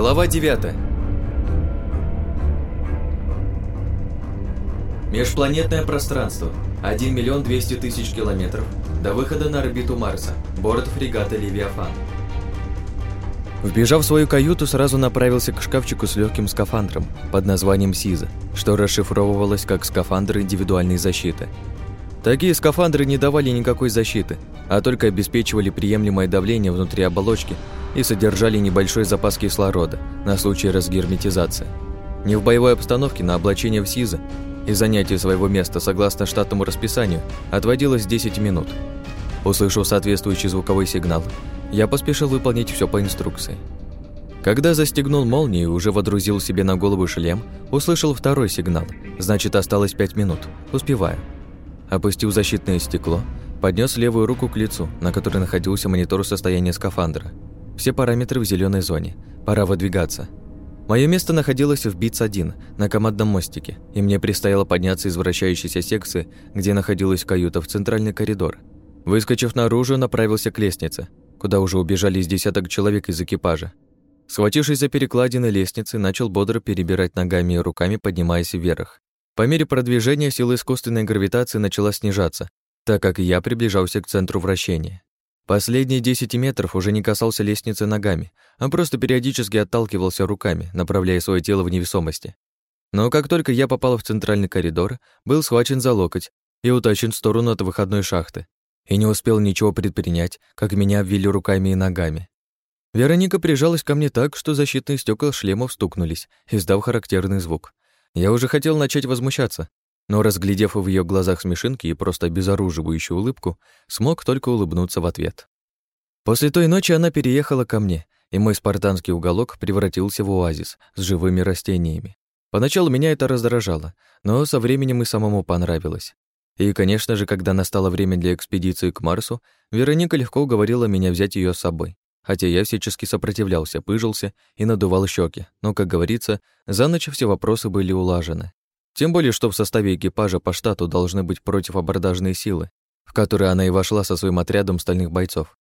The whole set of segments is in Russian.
Глава 9 Межпланетное пространство. 1 миллион 200 тысяч километров. До выхода на орбиту Марса. Борт фрегата «Левиафан». Вбежав в свою каюту, сразу направился к шкафчику с легким скафандром под названием «Сиза», что расшифровывалось как «скафандр индивидуальной защиты». Такие скафандры не давали никакой защиты, а только обеспечивали приемлемое давление внутри оболочки и содержали небольшой запас кислорода на случай разгерметизации. Не в боевой обстановке на облачение в СИЗа и занятие своего места согласно штатному расписанию отводилось 10 минут. Услышав соответствующий звуковой сигнал, я поспешил выполнить все по инструкции. Когда застегнул молнию и уже водрузил себе на голову шлем, услышал второй сигнал, значит, осталось 5 минут. Успеваю. Опустил защитное стекло, поднес левую руку к лицу, на которой находился монитор состояния скафандра. Все параметры в зеленой зоне. Пора выдвигаться. Мое место находилось в БИЦ-1 на командном мостике, и мне предстояло подняться из вращающейся секции, где находилась каюта, в центральный коридор. Выскочив наружу, направился к лестнице, куда уже убежали из десяток человек из экипажа. Схватившись за перекладины лестницы, начал бодро перебирать ногами и руками, поднимаясь вверх. По мере продвижения сила искусственной гравитации начала снижаться, так как я приближался к центру вращения. Последние 10 метров уже не касался лестницы ногами, а просто периодически отталкивался руками, направляя свое тело в невесомости. Но как только я попал в центральный коридор, был схвачен за локоть и утащен в сторону от выходной шахты. И не успел ничего предпринять, как меня обвели руками и ногами. Вероника прижалась ко мне так, что защитные стекла шлемов стукнулись, издав характерный звук. Я уже хотел начать возмущаться, но, разглядев в ее глазах смешинки и просто обезоруживающую улыбку, смог только улыбнуться в ответ. После той ночи она переехала ко мне, и мой спартанский уголок превратился в оазис с живыми растениями. Поначалу меня это раздражало, но со временем и самому понравилось. И, конечно же, когда настало время для экспедиции к Марсу, Вероника легко уговорила меня взять ее с собой. Хотя я всячески сопротивлялся, пыжился и надувал щеки, но, как говорится, за ночь все вопросы были улажены. Тем более, что в составе экипажа по штату должны быть противобордажные силы, в которые она и вошла со своим отрядом стальных бойцов.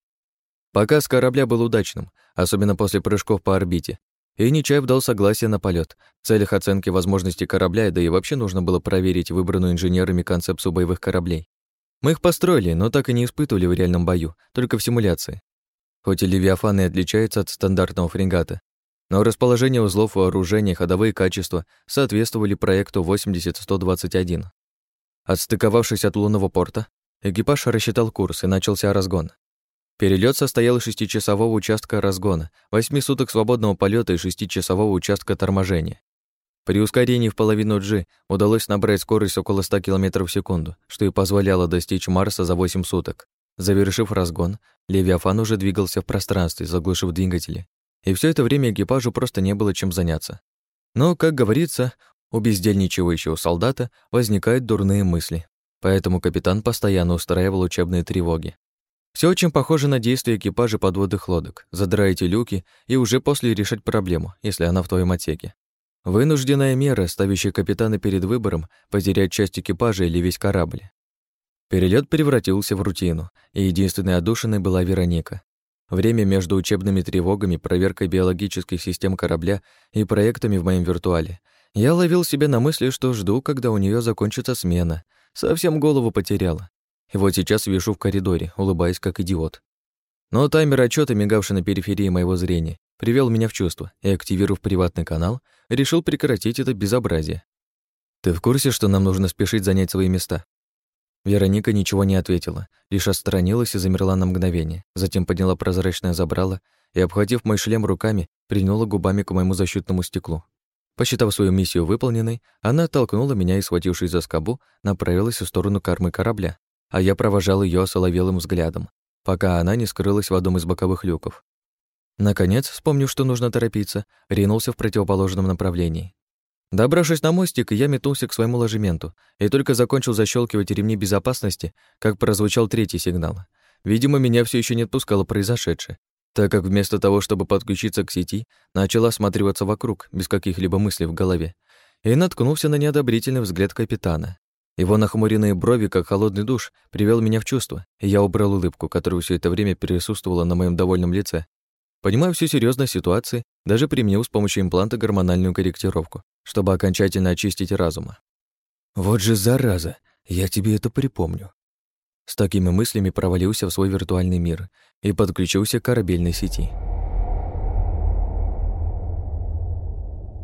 Показ корабля был удачным, особенно после прыжков по орбите, и Нечаев дал согласие на полет. В целях оценки возможностей корабля, да и вообще нужно было проверить выбранную инженерами концепцию боевых кораблей. Мы их построили, но так и не испытывали в реальном бою, только в симуляции. Хоть и Левиафан и отличается от стандартного фрегата, но расположение узлов вооружения и ходовые качества соответствовали проекту 80-121. Отстыковавшись от лунного порта, экипаж рассчитал курс и начался разгон. Перелет состоял из шестичасового участка разгона, восьми суток свободного полета и шестичасового участка торможения. При ускорении в половину G удалось набрать скорость около 100 км в секунду, что и позволяло достичь Марса за 8 суток. Завершив разгон, Левиафан уже двигался в пространстве, заглушив двигатели, и все это время экипажу просто не было чем заняться. Но, как говорится, у бездельничающего солдата возникают дурные мысли, поэтому капитан постоянно устраивал учебные тревоги. Все очень похоже на действия экипажа подводных лодок. Задраете люки и уже после решать проблему, если она в твоем отсеке. Вынужденная мера, ставящая капитана перед выбором, потерять часть экипажа или весь корабль. Перелет превратился в рутину, и единственной одушиной была Вероника. Время между учебными тревогами, проверкой биологических систем корабля и проектами в моем виртуале. Я ловил себя на мысли, что жду, когда у нее закончится смена. Совсем голову потеряла. И вот сейчас вижу в коридоре, улыбаясь как идиот. Но таймер отчета, мигавший на периферии моего зрения, привел меня в чувство, и, активировав приватный канал, решил прекратить это безобразие. «Ты в курсе, что нам нужно спешить занять свои места?» Вероника ничего не ответила, лишь отстранилась и замерла на мгновение, затем подняла прозрачное забрало и, обхватив мой шлем руками, принула губами к моему защитному стеклу. Посчитав свою миссию выполненной, она оттолкнула меня и, схватившись за скобу, направилась в сторону кормы корабля, а я провожал ее соловелым взглядом, пока она не скрылась в одном из боковых люков. Наконец, вспомнив, что нужно торопиться, ринулся в противоположном направлении. Добравшись на мостик, я метнулся к своему ложементу и только закончил защелкивать ремни безопасности, как прозвучал третий сигнал. Видимо, меня все еще не отпускало произошедшее, так как вместо того, чтобы подключиться к сети, начал осматриваться вокруг, без каких-либо мыслей в голове, и наткнулся на неодобрительный взгляд капитана. Его нахмуренные брови, как холодный душ, привел меня в чувство, и я убрал улыбку, которая все это время присутствовала на моем довольном лице. Понимая всю серьезность ситуации, Даже применил с помощью импланта гормональную корректировку, чтобы окончательно очистить разума. «Вот же зараза! Я тебе это припомню!» С такими мыслями провалился в свой виртуальный мир и подключился к корабельной сети.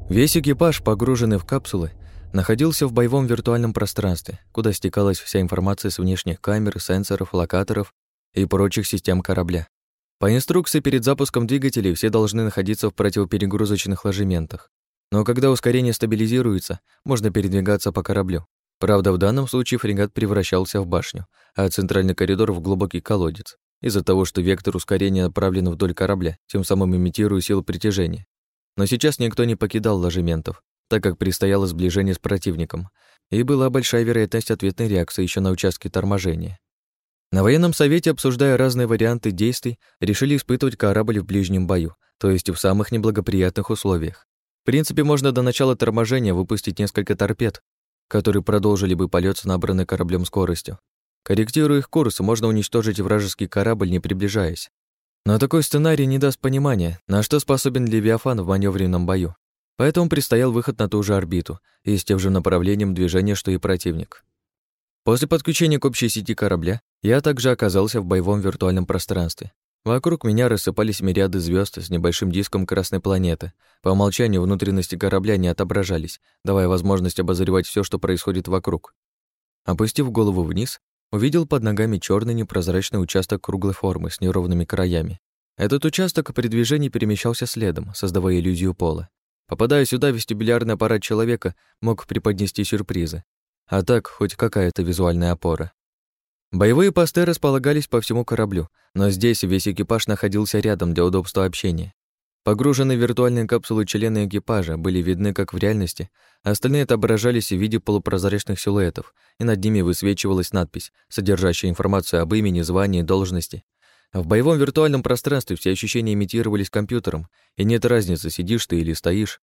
Весь экипаж, погруженный в капсулы, находился в боевом виртуальном пространстве, куда стекалась вся информация с внешних камер, сенсоров, локаторов и прочих систем корабля. По инструкции перед запуском двигателей все должны находиться в противоперегрузочных ложементах. Но когда ускорение стабилизируется, можно передвигаться по кораблю. Правда, в данном случае фрегат превращался в башню, а центральный коридор в глубокий колодец, из-за того, что вектор ускорения направлен вдоль корабля, тем самым имитируя силу притяжения. Но сейчас никто не покидал ложементов, так как предстояло сближение с противником, и была большая вероятность ответной реакции еще на участке торможения. На военном совете, обсуждая разные варианты действий, решили испытывать корабль в ближнем бою, то есть в самых неблагоприятных условиях. В принципе, можно до начала торможения выпустить несколько торпед, которые продолжили бы полет с набранной кораблем скоростью. Корректируя их курс, можно уничтожить вражеский корабль, не приближаясь. Но такой сценарий не даст понимания, на что способен Левиафан в маневренном бою. Поэтому предстоял выход на ту же орбиту и с тем же направлением движения, что и противник. После подключения к общей сети корабля я также оказался в боевом виртуальном пространстве. Вокруг меня рассыпались мириады звезд с небольшим диском красной планеты. По умолчанию внутренности корабля не отображались, давая возможность обозревать все, что происходит вокруг. Опустив голову вниз, увидел под ногами черный непрозрачный участок круглой формы с неровными краями. Этот участок при движении перемещался следом, создавая иллюзию пола. Попадая сюда, вестибулярный аппарат человека мог преподнести сюрпризы. А так, хоть какая-то визуальная опора. Боевые посты располагались по всему кораблю, но здесь весь экипаж находился рядом для удобства общения. Погруженные в виртуальные капсулы члены экипажа были видны как в реальности, а остальные отображались в виде полупрозрачных силуэтов, и над ними высвечивалась надпись, содержащая информацию об имени, звании, должности. В боевом виртуальном пространстве все ощущения имитировались компьютером, и нет разницы, сидишь ты или стоишь.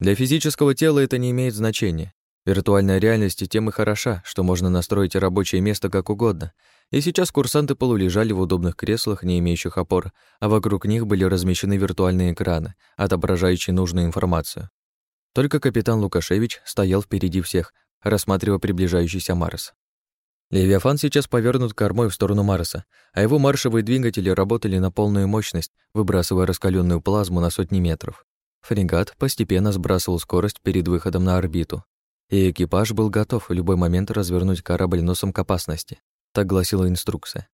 Для физического тела это не имеет значения. Виртуальная реальность тем и хороша, что можно настроить рабочее место как угодно. И сейчас курсанты полулежали в удобных креслах, не имеющих опор, а вокруг них были размещены виртуальные экраны, отображающие нужную информацию. Только капитан Лукашевич стоял впереди всех, рассматривая приближающийся Марс. Левиафан сейчас повернут кормой в сторону Марса, а его маршевые двигатели работали на полную мощность, выбрасывая раскаленную плазму на сотни метров. Фрегат постепенно сбрасывал скорость перед выходом на орбиту и экипаж был готов в любой момент развернуть корабль носом к опасности. Так гласила инструкция.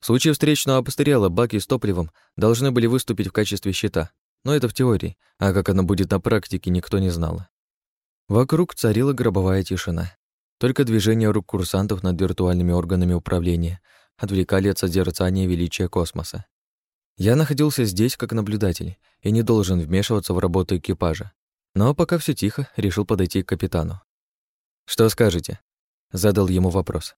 В случае встречного обстрела баки с топливом должны были выступить в качестве щита, но это в теории, а как оно будет на практике, никто не знал. Вокруг царила гробовая тишина. Только движения рук курсантов над виртуальными органами управления отвлекали от созерцания величия космоса. Я находился здесь как наблюдатель и не должен вмешиваться в работу экипажа. Но пока все тихо, решил подойти к капитану. «Что скажете?» — задал ему вопрос.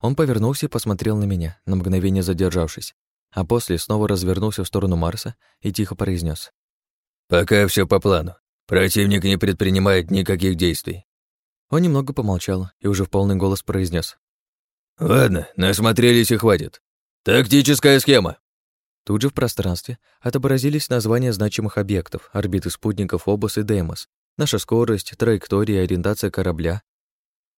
Он повернулся и посмотрел на меня, на мгновение задержавшись, а после снова развернулся в сторону Марса и тихо произнес: «Пока все по плану. Противник не предпринимает никаких действий». Он немного помолчал и уже в полный голос произнес: «Ладно, насмотрелись и хватит. Тактическая схема». Тут же в пространстве отобразились названия значимых объектов, орбиты спутников Обус и Демос, наша скорость, траектория и ориентация корабля,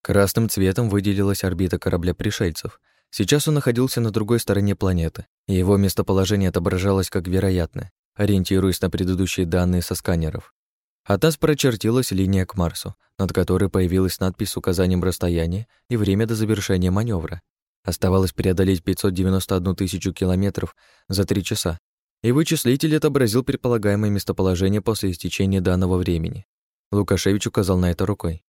Красным цветом выделилась орбита корабля пришельцев. Сейчас он находился на другой стороне планеты, и его местоположение отображалось как вероятное, ориентируясь на предыдущие данные со сканеров. От нас прочертилась линия к Марсу, над которой появилась надпись с указанием расстояния и время до завершения маневра. Оставалось преодолеть 591 тысячу километров за три часа, и вычислитель отобразил предполагаемое местоположение после истечения данного времени. Лукашевич указал на это рукой.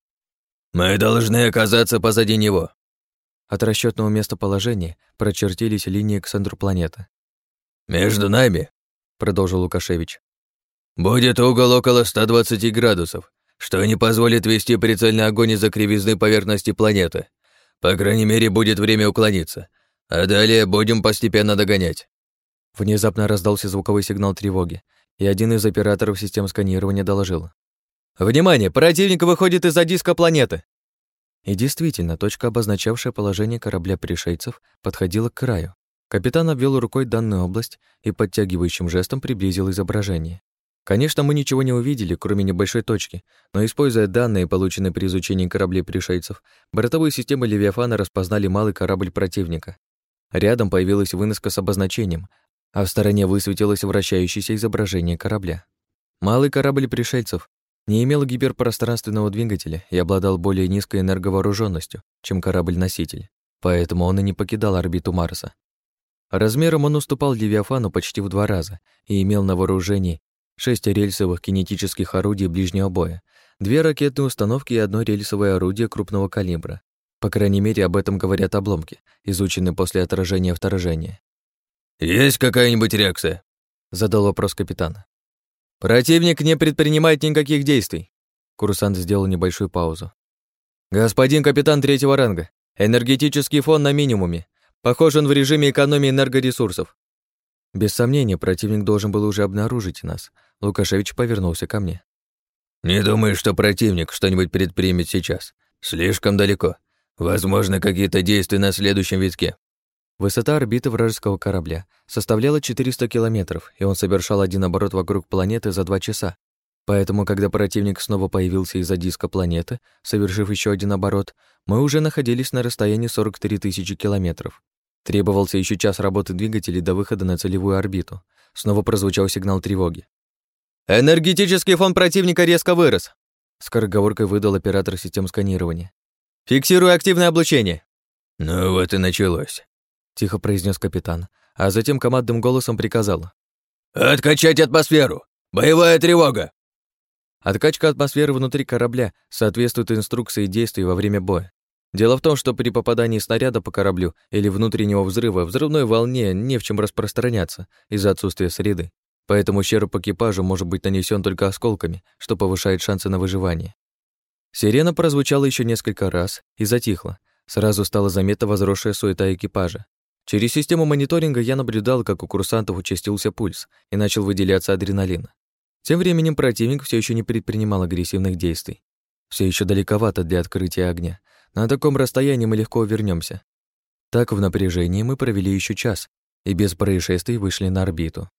«Мы должны оказаться позади него». От расчетного местоположения прочертились линии к центру планеты. «Между нами», — продолжил Лукашевич, «будет угол около 120 градусов, что не позволит вести прицельный огонь из-за кривизны поверхности планеты. По крайней мере, будет время уклониться, а далее будем постепенно догонять». Внезапно раздался звуковой сигнал тревоги, и один из операторов систем сканирования доложил. «Внимание! Противник выходит из-за диска планеты!» И действительно, точка, обозначавшая положение корабля пришельцев, подходила к краю. Капитан обвел рукой данную область и подтягивающим жестом приблизил изображение. Конечно, мы ничего не увидели, кроме небольшой точки, но, используя данные, полученные при изучении кораблей пришельцев, бортовые системы Левиафана распознали малый корабль противника. Рядом появилась выноска с обозначением, а в стороне высветилось вращающееся изображение корабля. Малый корабль пришельцев не имел гиперпространственного двигателя и обладал более низкой энерговооруженностью, чем корабль-носитель, поэтому он и не покидал орбиту Марса. Размером он уступал Левиафану почти в два раза и имел на вооружении шесть рельсовых кинетических орудий ближнего боя, две ракетные установки и одно рельсовое орудие крупного калибра. По крайней мере, об этом говорят обломки, изученные после отражения вторжения. «Есть какая-нибудь реакция?» — задал вопрос капитан. «Противник не предпринимает никаких действий». Курсант сделал небольшую паузу. «Господин капитан третьего ранга, энергетический фон на минимуме. Похоже, он в режиме экономии энергоресурсов. Без сомнения, противник должен был уже обнаружить нас. Лукашевич повернулся ко мне. «Не думаю, что противник что-нибудь предпримет сейчас. Слишком далеко. Возможно, какие-то действия на следующем витке». Высота орбиты вражеского корабля составляла 400 километров, и он совершал один оборот вокруг планеты за два часа. Поэтому, когда противник снова появился из-за диска планеты, совершив еще один оборот, мы уже находились на расстоянии 43 тысячи километров. Требовался еще час работы двигателей до выхода на целевую орбиту. Снова прозвучал сигнал тревоги. «Энергетический фон противника резко вырос», — скороговоркой выдал оператор систем сканирования. «Фиксирую активное облучение». «Ну вот и началось», — тихо произнес капитан, а затем командным голосом приказал. «Откачать атмосферу! Боевая тревога!» Откачка атмосферы внутри корабля соответствует инструкции действий во время боя. Дело в том, что при попадании снаряда по кораблю или внутреннего взрыва взрывной волне не в чем распространяться из-за отсутствия среды, поэтому ущерб экипажу может быть нанесен только осколками, что повышает шансы на выживание. Сирена прозвучала еще несколько раз и затихла. Сразу стала заметна возросшая суета экипажа. Через систему мониторинга я наблюдал, как у курсантов участился пульс и начал выделяться адреналин. Тем временем противник все еще не предпринимал агрессивных действий. Все еще далековато для открытия огня, на таком расстоянии мы легко вернемся. Так в напряжении мы провели еще час и без происшествий вышли на орбиту.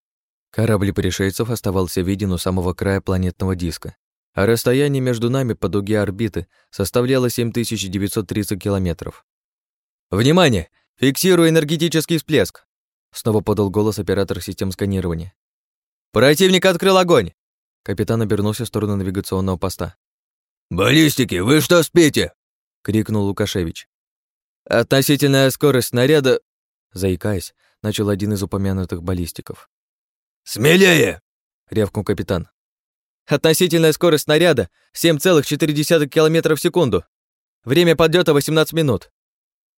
Корабль пришельцев оставался виден у самого края планетного диска, а расстояние между нами по дуге орбиты составляло 7930 километров. «Внимание! Фиксирую энергетический всплеск!» Снова подал голос оператор систем сканирования. «Противник открыл огонь!» Капитан обернулся в сторону навигационного поста. «Баллистики, вы что спите?» крикнул Лукашевич. Относительная скорость снаряда, заикаясь, начал один из упомянутых баллистиков. Смелее, рявкнул капитан. Относительная скорость снаряда 7,4 км в секунду. Время подлета 18 минут.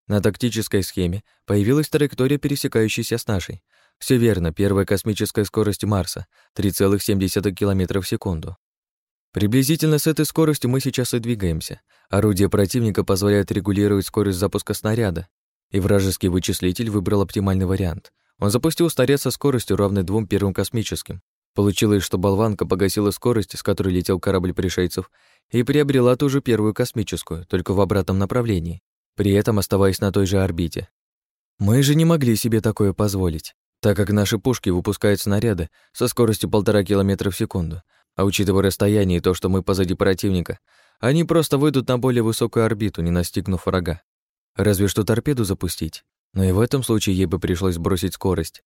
На тактической схеме появилась траектория, пересекающаяся с нашей. Все верно, первая космическая скорость Марса 3,7 км в секунду. Приблизительно с этой скоростью мы сейчас и двигаемся. Орудие противника позволяет регулировать скорость запуска снаряда, и вражеский вычислитель выбрал оптимальный вариант. Он запустил снаряд со скоростью, равной двум первым космическим. Получилось, что болванка погасила скорость, с которой летел корабль пришельцев, и приобрела ту же первую космическую, только в обратном направлении, при этом оставаясь на той же орбите. Мы же не могли себе такое позволить, так как наши пушки выпускают снаряды со скоростью полтора километра в секунду, а учитывая расстояние и то, что мы позади противника, они просто выйдут на более высокую орбиту, не настигнув врага. Разве что торпеду запустить. Но и в этом случае ей бы пришлось бросить скорость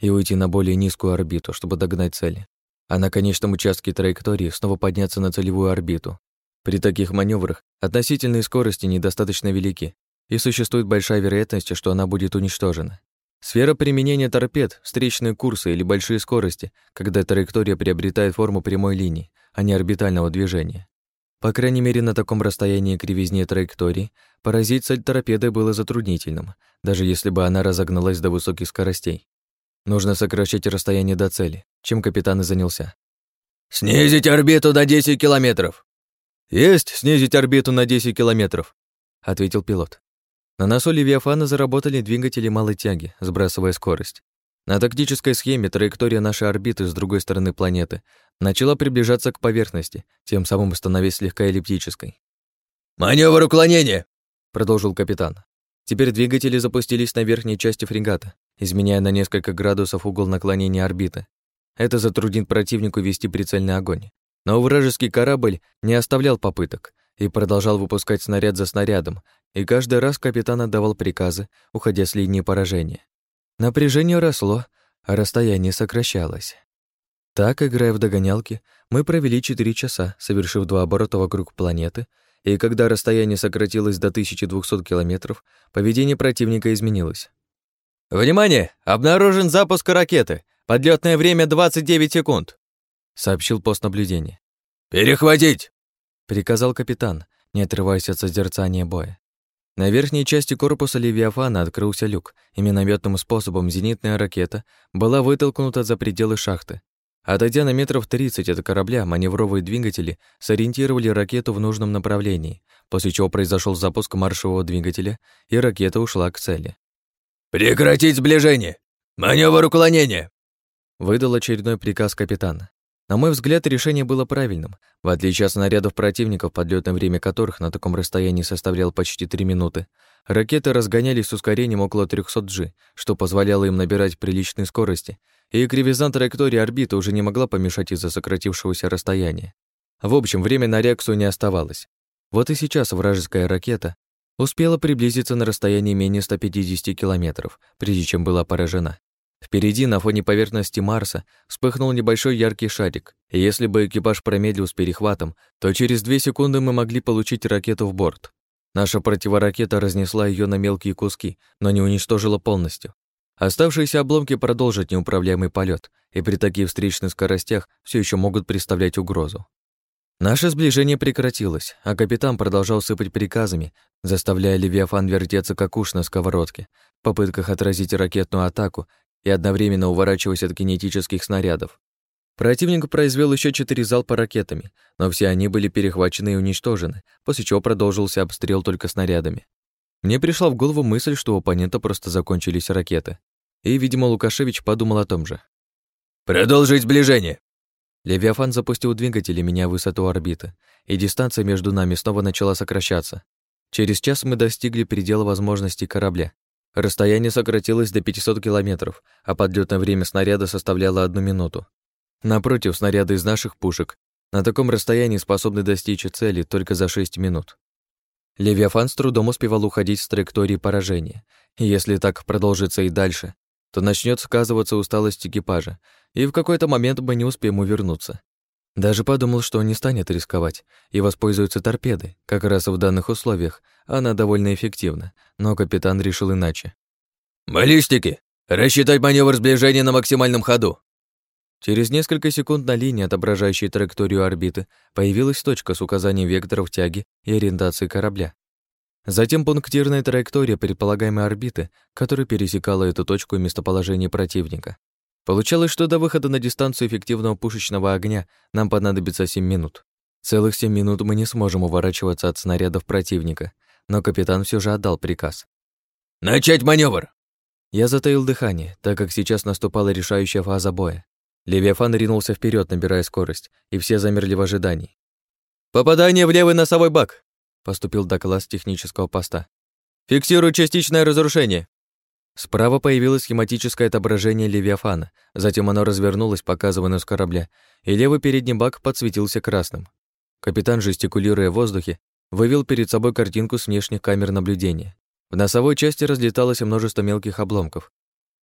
и уйти на более низкую орбиту, чтобы догнать цели. А на конечном участке траектории снова подняться на целевую орбиту. При таких маневрах относительные скорости недостаточно велики, и существует большая вероятность, что она будет уничтожена. Сфера применения торпед, встречные курсы или большие скорости, когда траектория приобретает форму прямой линии, а не орбитального движения. По крайней мере, на таком расстоянии кривизне траектории поразить цель торпедой было затруднительным, даже если бы она разогналась до высоких скоростей. Нужно сокращать расстояние до цели, чем капитан и занялся. «Снизить орбиту до 10 километров!» «Есть снизить орбиту на 10 километров», — ответил пилот. На носу Левиафана заработали двигатели малой тяги, сбрасывая скорость. На тактической схеме траектория нашей орбиты с другой стороны планеты начала приближаться к поверхности, тем самым становясь слегка эллиптической. «Манёвр уклонения!» — продолжил капитан. Теперь двигатели запустились на верхней части фрегата, изменяя на несколько градусов угол наклонения орбиты. Это затруднит противнику вести прицельный огонь. Но вражеский корабль не оставлял попыток и продолжал выпускать снаряд за снарядом, и каждый раз капитан отдавал приказы, уходя с линии поражения. Напряжение росло, а расстояние сокращалось. Так, играя в догонялки, мы провели 4 часа, совершив два оборота вокруг планеты, и когда расстояние сократилось до 1200 километров, поведение противника изменилось. «Внимание! Обнаружен запуск ракеты! Подлетное время 29 секунд!» — сообщил пост наблюдения. «Перехватить!» — приказал капитан, не отрываясь от созерцания боя. На верхней части корпуса Левиафана открылся люк, и минометным способом зенитная ракета была вытолкнута за пределы шахты. Отойдя на метров 30 от корабля, маневровые двигатели сориентировали ракету в нужном направлении, после чего произошел запуск маршевого двигателя, и ракета ушла к цели. «Прекратить сближение! Маневр уклонения!» Выдал очередной приказ капитана. На мой взгляд, решение было правильным. В отличие от снарядов противников, подлетное время которых на таком расстоянии составляло почти 3 минуты, ракеты разгонялись с ускорением около 300 G, что позволяло им набирать приличные скорости, и кривизна траектории орбиты уже не могла помешать из-за сократившегося расстояния. В общем, время на реакцию не оставалось. Вот и сейчас вражеская ракета успела приблизиться на расстояние менее 150 километров, прежде чем была поражена. Впереди, на фоне поверхности Марса, вспыхнул небольшой яркий шарик, и если бы экипаж промедлил с перехватом, то через две секунды мы могли получить ракету в борт. Наша противоракета разнесла ее на мелкие куски, но не уничтожила полностью. Оставшиеся обломки продолжат неуправляемый полет, и при таких встречных скоростях все еще могут представлять угрозу. Наше сближение прекратилось, а капитан продолжал сыпать приказами, заставляя Левиафан вертеться как уж на сковородке, в попытках отразить ракетную атаку и одновременно уворачиваясь от кинетических снарядов. Противник произвел еще четыре залпа ракетами, но все они были перехвачены и уничтожены, после чего продолжился обстрел только снарядами. Мне пришла в голову мысль, что у оппонента просто закончились ракеты. И, видимо, Лукашевич подумал о том же. «Продолжить сближение!» Левиафан запустил двигатели меня высоту орбиты, и дистанция между нами снова начала сокращаться. Через час мы достигли предела возможностей корабля, Расстояние сократилось до 500 километров, а подлетное время снаряда составляло одну минуту. Напротив, снаряды из наших пушек на таком расстоянии способны достичь цели только за 6 минут. Левиафан с трудом успевал уходить с траектории поражения, если так продолжится и дальше, то начнет сказываться усталость экипажа, и в какой-то момент мы не успеем увернуться. Даже подумал, что он не станет рисковать и воспользуется торпедой. Как раз в данных условиях она довольно эффективна, но капитан решил иначе. «Баллистики! Рассчитать маневр сближения на максимальном ходу!» Через несколько секунд на линии, отображающей траекторию орбиты, появилась точка с указанием векторов тяги и ориентации корабля. Затем пунктирная траектория предполагаемой орбиты, которая пересекала эту точку и местоположение противника. Получалось, что до выхода на дистанцию эффективного пушечного огня нам понадобится 7 минут. Целых 7 минут мы не сможем уворачиваться от снарядов противника, но капитан все же отдал приказ. «Начать маневр! Я затаил дыхание, так как сейчас наступала решающая фаза боя. Левиафан ринулся вперед, набирая скорость, и все замерли в ожидании. «Попадание в левый носовой бак!» — поступил доклад с технического поста. «Фиксирую частичное разрушение!» Справа появилось схематическое отображение Левиафана, затем оно развернулось, показывая нос корабля, и левый передний бак подсветился красным. Капитан, жестикулируя в воздухе, вывел перед собой картинку с внешних камер наблюдения. В носовой части разлеталось множество мелких обломков,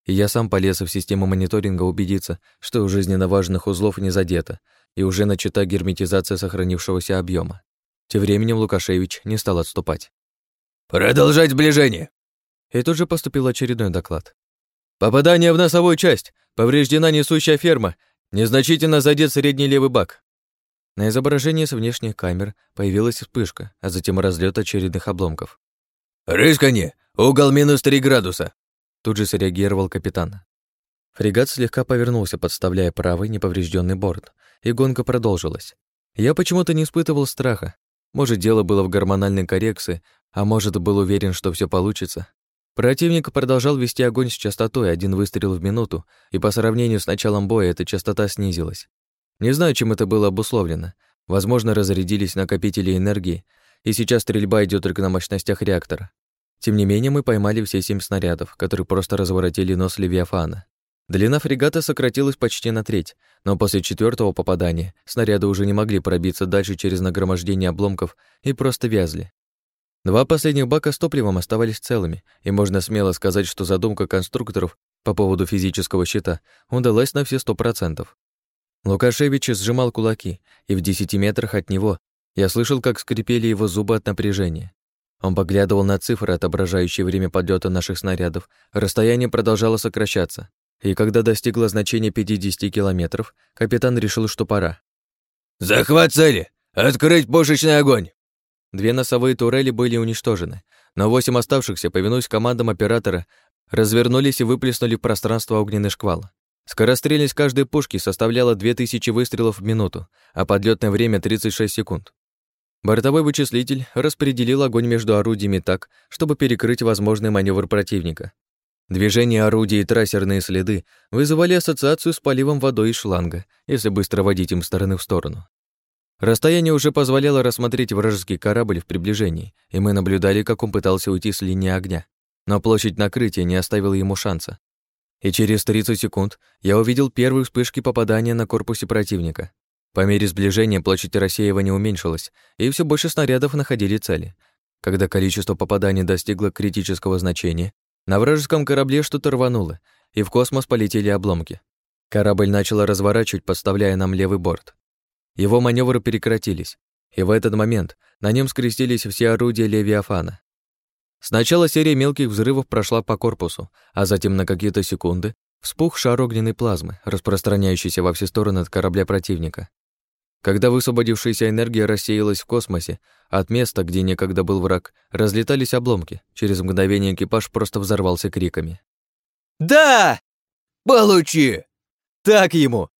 и я сам полез в систему мониторинга убедиться, что у жизненно важных узлов не задето, и уже начата герметизация сохранившегося объема. Тем временем Лукашевич не стал отступать. «Продолжать сближение!» И тут же поступил очередной доклад. «Попадание в носовую часть! Повреждена несущая ферма! Незначительно задет средний левый бак!» На изображении с внешних камер появилась вспышка, а затем разлет очередных обломков. «Рысканье! Угол минус три градуса!» Тут же среагировал капитан. Фрегат слегка повернулся, подставляя правый неповрежденный борт, и гонка продолжилась. Я почему-то не испытывал страха. Может, дело было в гормональной коррекции, а может, был уверен, что все получится. Противник продолжал вести огонь с частотой один выстрел в минуту, и по сравнению с началом боя эта частота снизилась. Не знаю, чем это было обусловлено. Возможно, разрядились накопители энергии, и сейчас стрельба идет только на мощностях реактора. Тем не менее, мы поймали все семь снарядов, которые просто разворотили нос Левиафана. Длина фрегата сократилась почти на треть, но после четвертого попадания снаряды уже не могли пробиться дальше через нагромождение обломков и просто вязли. Два последних бака с топливом оставались целыми, и можно смело сказать, что задумка конструкторов по поводу физического щита удалась на все сто процентов. Лукашевич сжимал кулаки, и в десяти метрах от него я слышал, как скрипели его зубы от напряжения. Он поглядывал на цифры, отображающие время подлета наших снарядов. Расстояние продолжало сокращаться, и когда достигло значения 50 километров, капитан решил, что пора. «Захват цели! Открыть пушечный огонь!» Две носовые турели были уничтожены, но восемь оставшихся, повинуясь командам оператора, развернулись и выплеснули в пространство огненный шквал. Скорострельность каждой пушки составляла 2000 выстрелов в минуту, а подлетное время 36 секунд. Бортовой вычислитель распределил огонь между орудиями так, чтобы перекрыть возможный маневр противника. Движение орудий и трассерные следы вызывали ассоциацию с поливом водой из шланга, если быстро водить им стороны в сторону. Расстояние уже позволяло рассмотреть вражеский корабль в приближении, и мы наблюдали, как он пытался уйти с линии огня. Но площадь накрытия не оставила ему шанса. И через 30 секунд я увидел первые вспышки попадания на корпусе противника. По мере сближения площадь рассеивания уменьшилась, и все больше снарядов находили цели. Когда количество попаданий достигло критического значения, на вражеском корабле что-то рвануло, и в космос полетели обломки. Корабль начал разворачивать, подставляя нам левый борт. Его маневры прекратились, и в этот момент на нем скрестились все орудия Левиафана. Сначала серия мелких взрывов прошла по корпусу, а затем на какие-то секунды вспух шар огненной плазмы, распространяющийся во все стороны от корабля противника. Когда высвободившаяся энергия рассеялась в космосе, от места, где некогда был враг, разлетались обломки. Через мгновение экипаж просто взорвался криками. «Да! Получи!» Так ему!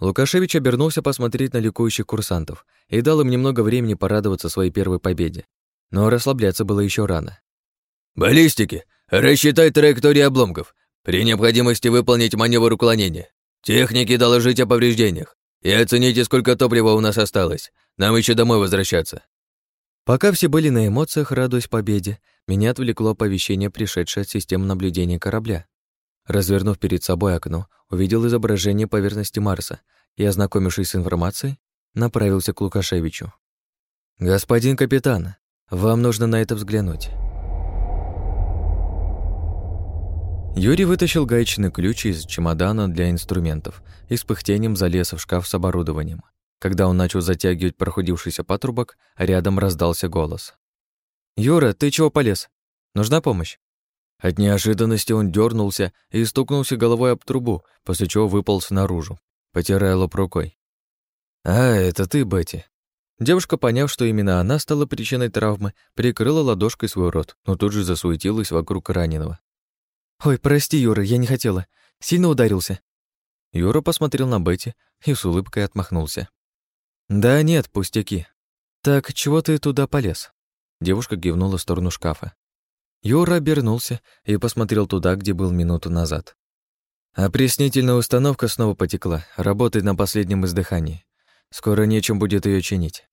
Лукашевич обернулся посмотреть на ликующих курсантов и дал им немного времени порадоваться своей первой победе. Но расслабляться было еще рано. «Баллистики! Рассчитай траектории обломков. При необходимости выполнить маневр уклонения. Техники доложить о повреждениях. И оцените, сколько топлива у нас осталось. Нам еще домой возвращаться». Пока все были на эмоциях, радуясь победе, меня отвлекло оповещение, пришедшее от системы наблюдения корабля. Развернув перед собой окно, увидел изображение поверхности Марса и, ознакомившись с информацией, направился к Лукашевичу. «Господин капитан, вам нужно на это взглянуть». Юрий вытащил гаечный ключ из чемодана для инструментов и с пыхтением залез в шкаф с оборудованием. Когда он начал затягивать прохудившийся патрубок, рядом раздался голос. «Юра, ты чего полез? Нужна помощь?» От неожиданности он дернулся и стукнулся головой об трубу, после чего выполз наружу, потирая лоб рукой. «А, это ты, Бетти». Девушка, поняв, что именно она стала причиной травмы, прикрыла ладошкой свой рот, но тут же засуетилась вокруг раненого. «Ой, прости, Юра, я не хотела. Сильно ударился». Юра посмотрел на Бетти и с улыбкой отмахнулся. «Да нет, пустяки. Так чего ты туда полез?» Девушка кивнула в сторону шкафа. Юра обернулся и посмотрел туда, где был минуту назад. Опреснительная установка снова потекла, работает на последнем издыхании. Скоро нечем будет ее чинить.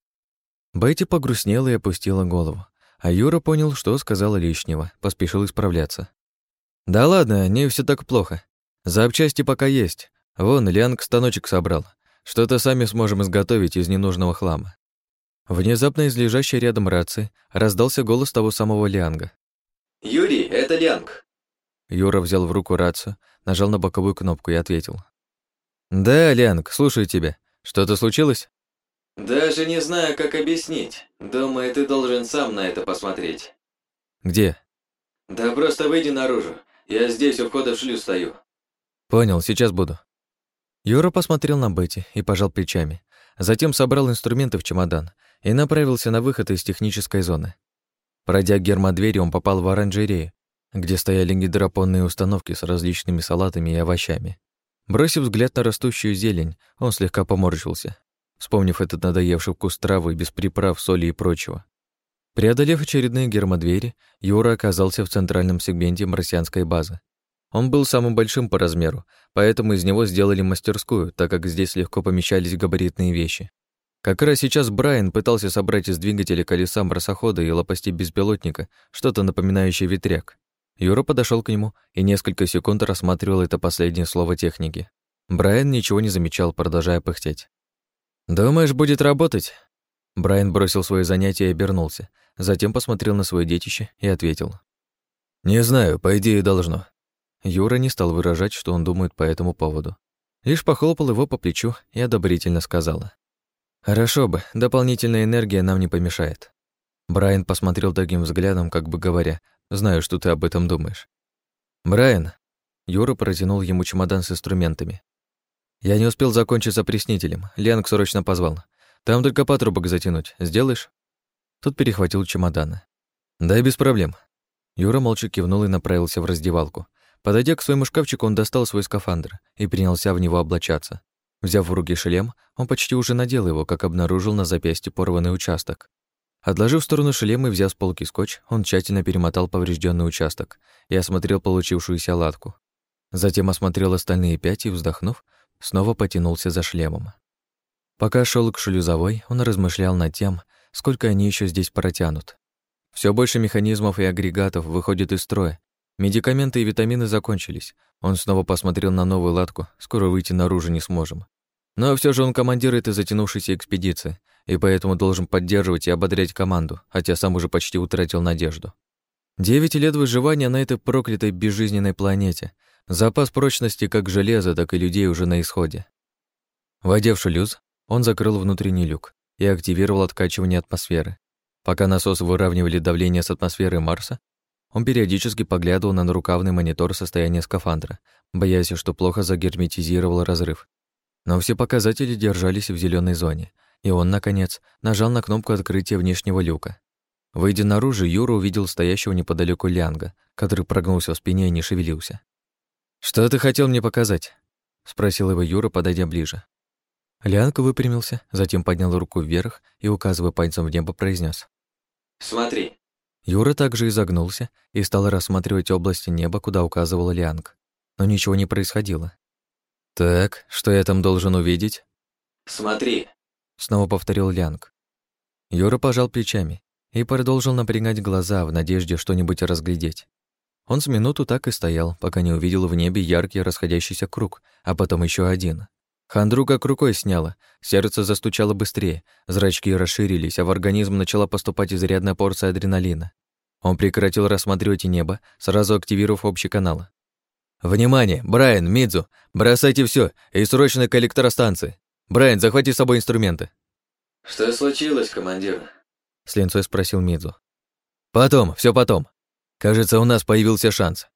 Бетти погрустнела и опустила голову, а Юра понял, что сказала лишнего, поспешил исправляться. «Да ладно, не все так плохо. Запчасти пока есть. Вон, Лианг станочек собрал. Что-то сами сможем изготовить из ненужного хлама». Внезапно из лежащей рядом рации раздался голос того самого Лианга. «Юрий, это Лянг». Юра взял в руку рацию, нажал на боковую кнопку и ответил. «Да, Лянг, слушаю тебя. Что-то случилось?» «Даже не знаю, как объяснить. Думаю, ты должен сам на это посмотреть». «Где?» «Да просто выйди наружу. Я здесь у входа в шлюз стою». «Понял, сейчас буду». Юра посмотрел на Бетти и пожал плечами. Затем собрал инструменты в чемодан и направился на выход из технической зоны. Пройдя гермодверь, он попал в оранжерею, где стояли гидропонные установки с различными салатами и овощами. Бросив взгляд на растущую зелень, он слегка поморщился, вспомнив этот надоевший вкус травы без приправ, соли и прочего. Преодолев очередные гермодвери, Юра оказался в центральном сегменте марсианской базы. Он был самым большим по размеру, поэтому из него сделали мастерскую, так как здесь легко помещались габаритные вещи. Как раз сейчас Брайан пытался собрать из двигателя колеса марсохода и лопасти беспилотника что-то напоминающее ветряк. Юра подошел к нему и несколько секунд рассматривал это последнее слово техники. Брайан ничего не замечал, продолжая пыхтеть. «Думаешь, будет работать?» Брайан бросил свое занятие и обернулся, затем посмотрел на свое детище и ответил. «Не знаю, по идее должно». Юра не стал выражать, что он думает по этому поводу. Лишь похлопал его по плечу и одобрительно сказала. «Хорошо бы, дополнительная энергия нам не помешает». Брайан посмотрел таким взглядом, как бы говоря, «Знаю, что ты об этом думаешь». «Брайан!» Юра протянул ему чемодан с инструментами. «Я не успел закончить с опреснителем. Ленг срочно позвал. Там только патрубок затянуть. Сделаешь?» Тот перехватил чемоданы. «Да, без проблем». Юра молча кивнул и направился в раздевалку. Подойдя к своему шкафчику, он достал свой скафандр и принялся в него облачаться. Взяв в руки шлем, он почти уже надел его, как обнаружил на запястье порванный участок. Отложив в сторону шлема и взяв с полки скотч, он тщательно перемотал поврежденный участок и осмотрел получившуюся латку. Затем осмотрел остальные пять и, вздохнув, снова потянулся за шлемом. Пока шел к шлюзовой, он размышлял над тем, сколько они еще здесь протянут. Все больше механизмов и агрегатов выходит из строя. Медикаменты и витамины закончились. Он снова посмотрел на новую латку, скоро выйти наружу не сможем. Но все же он командир этой затянувшейся экспедиции, и поэтому должен поддерживать и ободрять команду, хотя сам уже почти утратил надежду. Девять лет выживания на этой проклятой безжизненной планете. Запас прочности как железа, так и людей уже на исходе. Войдя в шлюз, он закрыл внутренний люк и активировал откачивание атмосферы. Пока насос выравнивали давление с атмосферы Марса, он периодически поглядывал на нарукавный монитор состояния скафандра, боясь, что плохо загерметизировал разрыв. Но все показатели держались в зеленой зоне, и он, наконец, нажал на кнопку открытия внешнего люка. Выйдя наружу, Юра увидел стоящего неподалеку Лянга, который прогнулся в спине и не шевелился. «Что ты хотел мне показать?» — спросил его Юра, подойдя ближе. Лянка выпрямился, затем поднял руку вверх и, указывая пальцем в небо, произнес: «Смотри». Юра также изогнулся и стал рассматривать области неба, куда указывал Лянг. Но ничего не происходило. «Так, что я там должен увидеть?» «Смотри», — снова повторил Лянг. Юра пожал плечами и продолжил напрягать глаза в надежде что-нибудь разглядеть. Он с минуту так и стоял, пока не увидел в небе яркий расходящийся круг, а потом еще один. Хандру как рукой сняло, сердце застучало быстрее, зрачки расширились, а в организм начала поступать изрядная порция адреналина. Он прекратил рассматривать небо, сразу активировав общий канал. «Внимание! Брайан, Мидзу! Бросайте все и срочно к электростанции! Брайан, захвати с собой инструменты!» «Что случилось, командир?» С линцой спросил Мидзу. «Потом, все потом. Кажется, у нас появился шанс».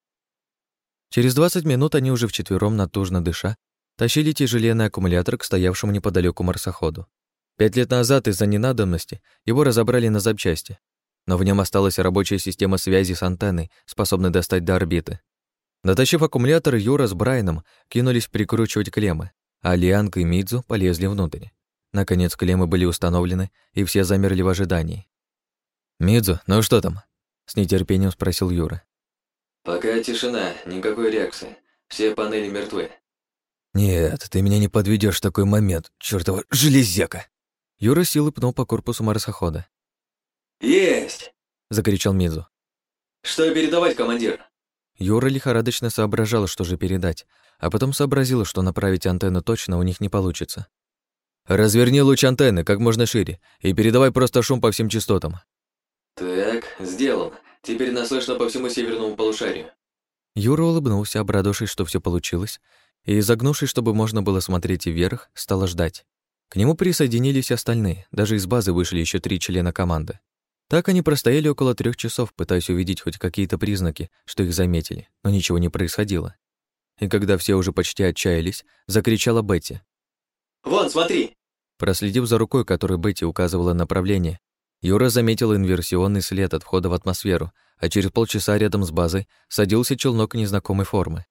Через 20 минут они уже вчетвером натужно дыша тащили тяжеленный аккумулятор к стоявшему неподалеку марсоходу. Пять лет назад из-за ненадобности его разобрали на запчасти, но в нем осталась рабочая система связи с антенной, способной достать до орбиты. Дотащив аккумулятор, Юра с Брайаном кинулись прикручивать клеммы, а Лианг и Мидзу полезли внутрь. Наконец клеммы были установлены, и все замерли в ожидании. «Мидзу, ну что там?» — с нетерпением спросил Юра. «Пока тишина, никакой реакции. Все панели мертвы». «Нет, ты меня не подведешь в такой момент, чертова железяка!» Юра силой пнул по корпусу марсохода. «Есть!» — закричал Мидзу. «Что передавать, командир?» Юра лихорадочно соображал, что же передать, а потом сообразил, что направить антенну точно у них не получится. «Разверни луч антенны как можно шире и передавай просто шум по всем частотам». «Так, сделано. Теперь нас слышно по всему северному полушарию». Юра улыбнулся, обрадовавшись, что все получилось, и, изогнувшись, чтобы можно было смотреть вверх, стала ждать. К нему присоединились остальные, даже из базы вышли еще три члена команды. Так они простояли около трех часов, пытаясь увидеть хоть какие-то признаки, что их заметили, но ничего не происходило. И когда все уже почти отчаялись, закричала Бетти. «Вон, смотри!» Проследив за рукой, которой Бетти указывала направление, Юра заметил инверсионный след от входа в атмосферу, а через полчаса рядом с базой садился челнок незнакомой формы.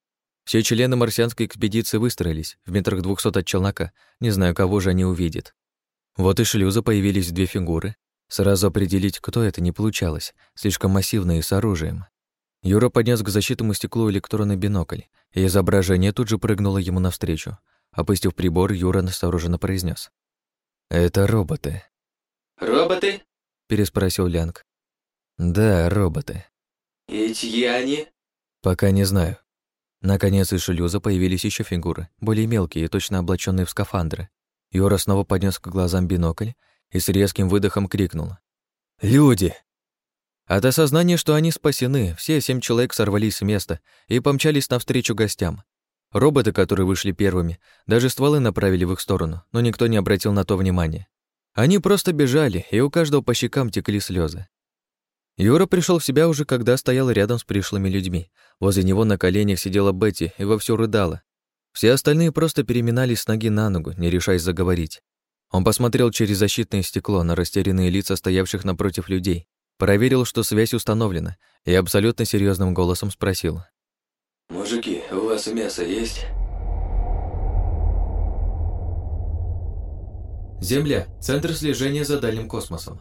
Все члены марсианской экспедиции выстроились в метрах двухсот от челнока, не зная, кого же они увидят. Вот и шлюза появились две фигуры, Сразу определить, кто это, не получалось, слишком массивно и с оружием. Юра поднес к защитному стеклу электронный бинокль, и изображение тут же прыгнуло ему навстречу. Опустив прибор, Юра настороженно произнес: «Это роботы». «Роботы?» — переспросил Лянг. «Да, роботы». «И чьи они?» Пока не знаю. Наконец из шлюза появились еще фигуры, более мелкие и точно облаченные в скафандры. Юра снова поднес к глазам бинокль и с резким выдохом крикнул. «Люди!» От осознания, что они спасены, все семь человек сорвались с места и помчались навстречу гостям. Роботы, которые вышли первыми, даже стволы направили в их сторону, но никто не обратил на то внимания. Они просто бежали, и у каждого по щекам текли слезы. Юра пришел в себя уже, когда стоял рядом с пришлыми людьми. Возле него на коленях сидела Бетти и вовсю рыдала. Все остальные просто переминались с ноги на ногу, не решаясь заговорить. Он посмотрел через защитное стекло на растерянные лица стоявших напротив людей, проверил, что связь установлена, и абсолютно серьезным голосом спросил. «Мужики, у вас мясо есть?» Земля. Центр слежения за дальним космосом.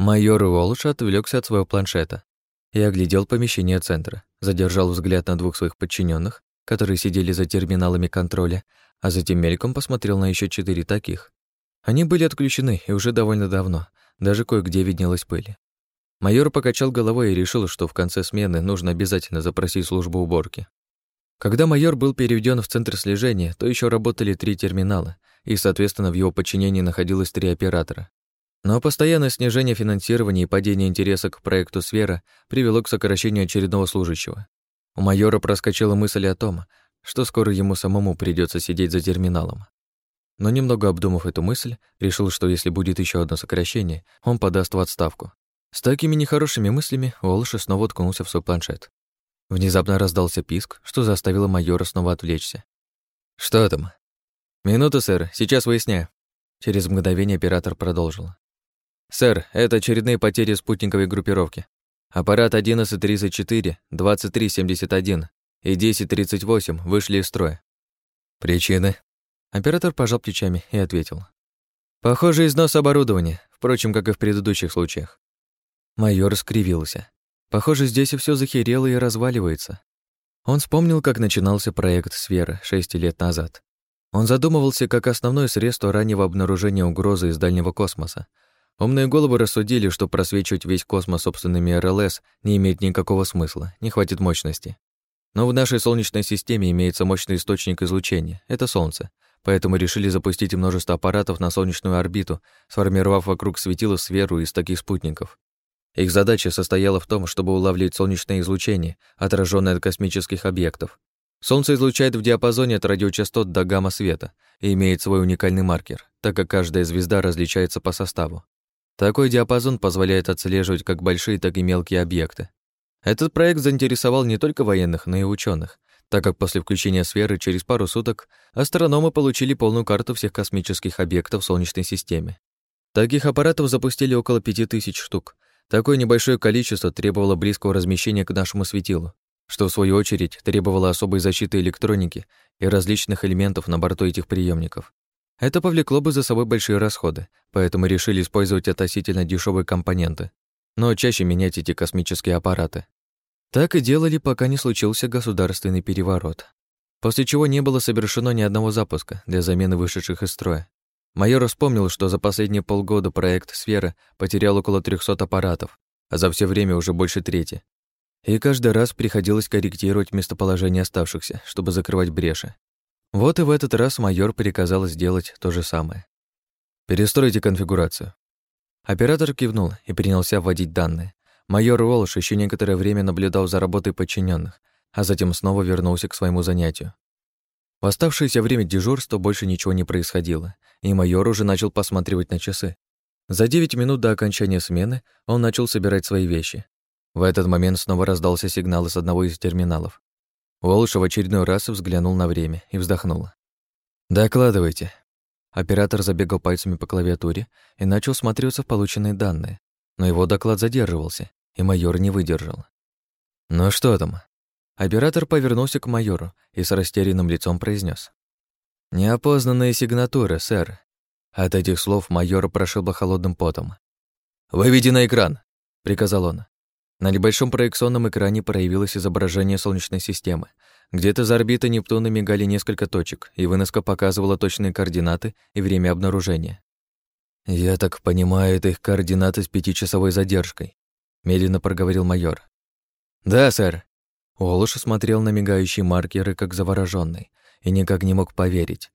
Майор Волш отвлекся от своего планшета и оглядел помещение центра, задержал взгляд на двух своих подчиненных, которые сидели за терминалами контроля, а затем мельком посмотрел на еще четыре таких. Они были отключены и уже довольно давно, даже кое-где виднелась пыль. Майор покачал головой и решил, что в конце смены нужно обязательно запросить службу уборки. Когда майор был переведен в центр слежения, то еще работали три терминала, и, соответственно, в его подчинении находилось три оператора. Но постоянное снижение финансирования и падение интереса к проекту «Сфера» привело к сокращению очередного служащего. У майора проскочила мысль о том, что скоро ему самому придется сидеть за терминалом. Но немного обдумав эту мысль, решил, что если будет еще одно сокращение, он подаст в отставку. С такими нехорошими мыслями Уолш снова уткнулся в свой планшет. Внезапно раздался писк, что заставило майора снова отвлечься. «Что там?» «Минуту, сэр, сейчас выясняю». Через мгновение оператор продолжил. «Сэр, это очередные потери спутниковой группировки. Аппарат 1134, 2371 и 1038 вышли из строя. Причины?» Оператор пожал плечами и ответил. «Похоже, износ оборудования, впрочем, как и в предыдущих случаях». Майор скривился. Похоже, здесь и все захерело и разваливается. Он вспомнил, как начинался проект «Сфера» шесть лет назад. Он задумывался как основное средство раннего обнаружения угрозы из дальнего космоса. Умные головы рассудили, что просвечивать весь космос собственными РЛС не имеет никакого смысла, не хватит мощности. Но в нашей Солнечной системе имеется мощный источник излучения — это Солнце, поэтому решили запустить множество аппаратов на солнечную орбиту, сформировав вокруг светила сферу из таких спутников. Их задача состояла в том, чтобы улавливать солнечное излучение, отраженное от космических объектов. Солнце излучает в диапазоне от радиочастот до гамма-света и имеет свой уникальный маркер, так как каждая звезда различается по составу. Такой диапазон позволяет отслеживать как большие, так и мелкие объекты. Этот проект заинтересовал не только военных, но и ученых, так как после включения сферы через пару суток астрономы получили полную карту всех космических объектов в Солнечной системе. Таких аппаратов запустили около 5000 штук, Такое небольшое количество требовало близкого размещения к нашему светилу, что в свою очередь требовало особой защиты электроники и различных элементов на борту этих приемников. Это повлекло бы за собой большие расходы, поэтому решили использовать относительно дешевые компоненты, но чаще менять эти космические аппараты. Так и делали, пока не случился государственный переворот. После чего не было совершено ни одного запуска для замены вышедших из строя. Майор вспомнил, что за последние полгода проект «Сфера» потерял около 300 аппаратов, а за все время уже больше трети. И каждый раз приходилось корректировать местоположение оставшихся, чтобы закрывать бреши. Вот и в этот раз майор приказал сделать то же самое. «Перестройте конфигурацию». Оператор кивнул и принялся вводить данные. Майор Волш еще некоторое время наблюдал за работой подчиненных, а затем снова вернулся к своему занятию. В оставшееся время дежурства больше ничего не происходило, и майор уже начал посматривать на часы. За девять минут до окончания смены он начал собирать свои вещи. В этот момент снова раздался сигнал из одного из терминалов. Волш в очередной раз взглянул на время и вздохнул. «Докладывайте». Оператор забегал пальцами по клавиатуре и начал смотреться в полученные данные, но его доклад задерживался, и майор не выдержал. «Ну что там?» Оператор повернулся к майору и с растерянным лицом произнес: «Неопознанные сигнатуры, сэр». От этих слов майора прошибло холодным потом. «Выведи на экран», — приказал он. На небольшом проекционном экране проявилось изображение Солнечной системы. Где-то за орбитой Нептуна мигали несколько точек, и выноска показывала точные координаты и время обнаружения. «Я так понимаю, это их координаты с пятичасовой задержкой», медленно проговорил майор. «Да, сэр». Уолш смотрел на мигающие маркеры, как заворожённый, и никак не мог поверить.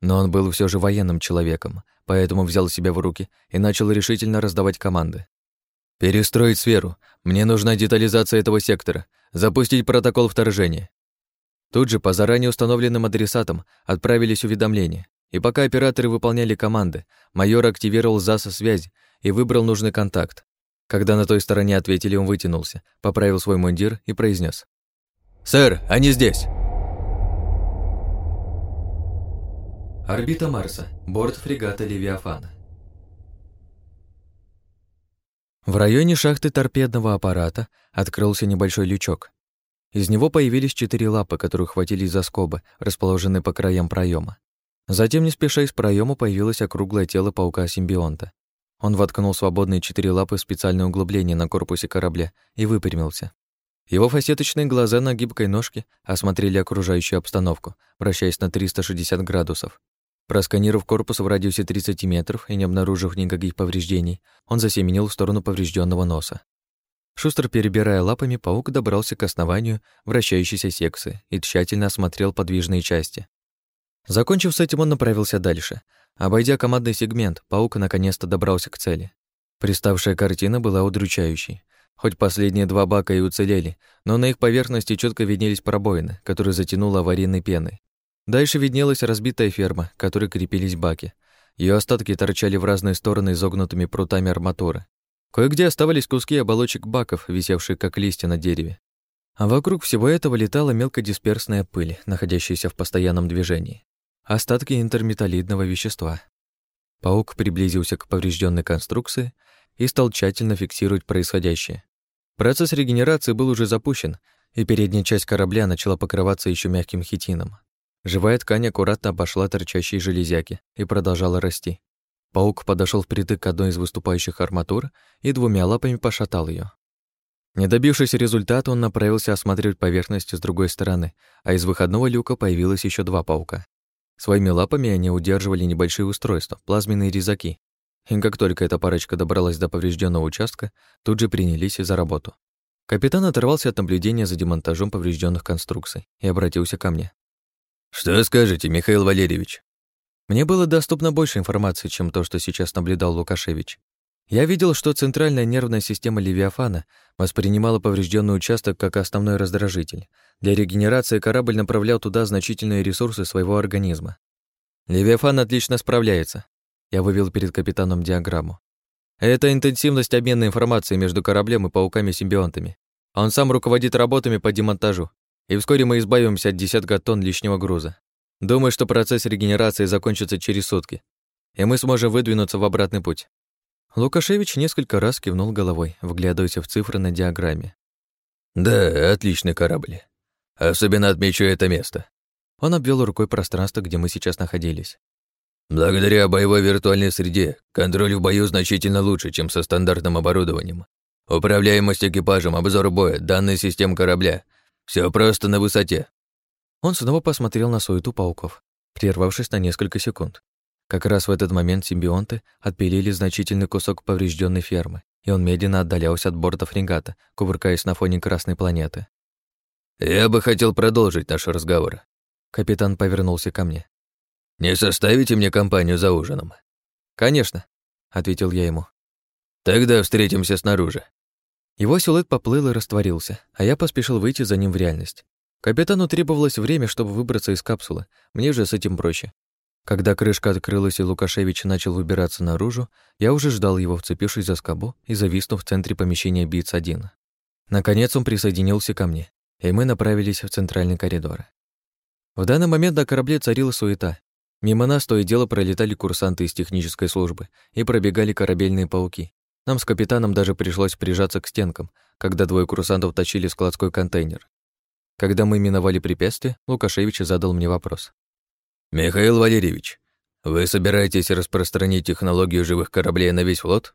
Но он был все же военным человеком, поэтому взял себя в руки и начал решительно раздавать команды. «Перестроить сферу. Мне нужна детализация этого сектора. Запустить протокол вторжения». Тут же по заранее установленным адресатам отправились уведомления, и пока операторы выполняли команды, майор активировал ЗАСа связь и выбрал нужный контакт. Когда на той стороне ответили, он вытянулся, поправил свой мундир и произнес: «Сэр, они здесь!» Орбита Марса. Борт фрегата «Левиафан». В районе шахты торпедного аппарата открылся небольшой лючок. Из него появились четыре лапы, которые хватились за скобы, расположенные по краям проема. Затем, не спеша из проема, появилось округлое тело паука-симбионта. Он воткнул свободные четыре лапы в специальное углубление на корпусе корабля и выпрямился. Его фасеточные глаза на гибкой ножке осмотрели окружающую обстановку, вращаясь на 360 градусов. Просканировав корпус в радиусе 30 метров и не обнаружив никаких повреждений, он засеменил в сторону поврежденного носа. Шустро перебирая лапами, паук добрался к основанию вращающейся секции и тщательно осмотрел подвижные части. Закончив с этим, он направился дальше. Обойдя командный сегмент, паук наконец-то добрался к цели. Приставшая картина была удручающей. Хоть последние два бака и уцелели, но на их поверхности четко виднелись пробоины, которые затянуло аварийной пеной. Дальше виднелась разбитая ферма, к которой крепились баки. Ее остатки торчали в разные стороны изогнутыми прутами арматуры. Кое-где оставались куски оболочек баков, висевшие как листья на дереве. А вокруг всего этого летала мелкодисперсная пыль, находящаяся в постоянном движении. Остатки интерметаллидного вещества. Паук приблизился к поврежденной конструкции и стал тщательно фиксировать происходящее. Процесс регенерации был уже запущен, и передняя часть корабля начала покрываться еще мягким хитином. Живая ткань аккуратно обошла торчащие железяки и продолжала расти. Паук подошел впритык к одной из выступающих арматур и двумя лапами пошатал ее. Не добившись результата, он направился осматривать поверхность с другой стороны, а из выходного люка появилось еще два паука. Своими лапами они удерживали небольшие устройства, плазменные резаки. И как только эта парочка добралась до поврежденного участка, тут же принялись за работу. Капитан оторвался от наблюдения за демонтажом поврежденных конструкций и обратился ко мне. «Что скажете, Михаил Валерьевич?» Мне было доступно больше информации, чем то, что сейчас наблюдал Лукашевич. Я видел, что центральная нервная система Левиафана воспринимала поврежденный участок как основной раздражитель. Для регенерации корабль направлял туда значительные ресурсы своего организма. Левиафан отлично справляется. Я вывел перед капитаном диаграмму. Это интенсивность обмена информацией между кораблем и пауками-симбионтами. Он сам руководит работами по демонтажу, и вскоре мы избавимся от десятка тонн лишнего груза. Думаю, что процесс регенерации закончится через сутки, и мы сможем выдвинуться в обратный путь». Лукашевич несколько раз кивнул головой, вглядываясь в цифры на диаграмме. «Да, отличный корабль. Особенно отмечу это место». Он обвел рукой пространство, где мы сейчас находились. «Благодаря боевой виртуальной среде контроль в бою значительно лучше, чем со стандартным оборудованием. Управляемость экипажем, обзор боя, данные систем корабля все просто на высоте». Он снова посмотрел на суету пауков, прервавшись на несколько секунд. Как раз в этот момент симбионты отпилили значительный кусок поврежденной фермы, и он медленно отдалялся от борта фрегата, кувыркаясь на фоне красной планеты. «Я бы хотел продолжить наш разговор». Капитан повернулся ко мне. «Не составите мне компанию за ужином?» «Конечно», — ответил я ему. «Тогда встретимся снаружи». Его силуэт поплыл и растворился, а я поспешил выйти за ним в реальность. Капитану требовалось время, чтобы выбраться из капсулы, мне же с этим проще. Когда крышка открылась и Лукашевич начал выбираться наружу, я уже ждал его, вцепившись за скобу и зависнув в центре помещения БИЦ-1. Наконец он присоединился ко мне, и мы направились в центральный коридор. В данный момент на корабле царила суета. Мимо нас то и дело пролетали курсанты из технической службы и пробегали корабельные пауки, нам с капитаном даже пришлось прижаться к стенкам, когда двое курсантов тащили складской контейнер. Когда мы миновали препятствие, Лукашевич задал мне вопрос. «Михаил Валерьевич, вы собираетесь распространить технологию живых кораблей на весь флот?»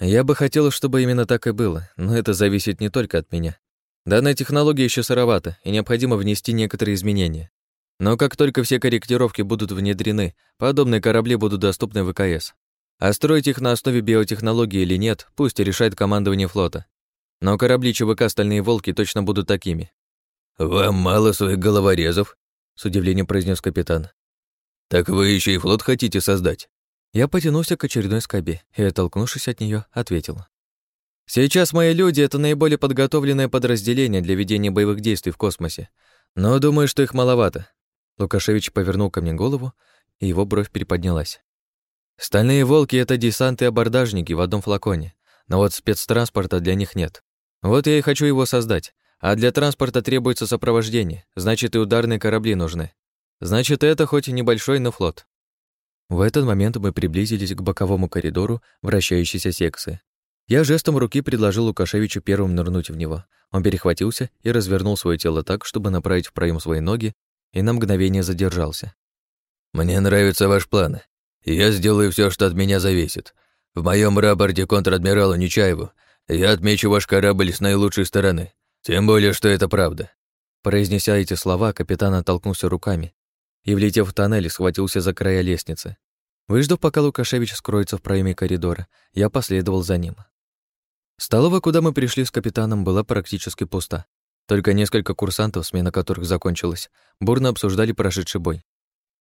«Я бы хотел, чтобы именно так и было, но это зависит не только от меня. Данная технология еще сыровата, и необходимо внести некоторые изменения. Но как только все корректировки будут внедрены, подобные корабли будут доступны в ВКС. А строить их на основе биотехнологии или нет, пусть решает командование флота. но корабли ЧВК «Стальные волки» точно будут такими. «Вам мало своих головорезов?» — с удивлением произнес капитан. «Так вы еще и флот хотите создать?» Я потянулся к очередной скобе и, оттолкнувшись от нее, ответил. «Сейчас мои люди — это наиболее подготовленное подразделение для ведения боевых действий в космосе, но думаю, что их маловато». Лукашевич повернул ко мне голову, и его бровь приподнялась. «Стальные волки — это десант и абордажники в одном флаконе, но вот спецтранспорта для них нет. Вот я и хочу его создать, а для транспорта требуется сопровождение, значит, и ударные корабли нужны. Значит, это хоть и небольшой, но флот. В этот момент мы приблизились к боковому коридору вращающейся секции. Я жестом руки предложил Лукашевичу первым нырнуть в него. Он перехватился и развернул свое тело так, чтобы направить в проем свои ноги, и на мгновение задержался. «Мне нравится ваш Я сделаю все, что от меня зависит. В моем рапорте контр-адмиралу Нечаеву я отмечу ваш корабль с наилучшей стороны. Тем более, что это правда». Произнеся эти слова, капитан оттолкнулся руками и, влетев в тоннель, схватился за края лестницы. Выждав, пока Лукашевич скроется в проеме коридора, я последовал за ним. Столовая, куда мы пришли с капитаном, была практически пуста. Только несколько курсантов, смена которых закончилась, бурно обсуждали прошедший бой.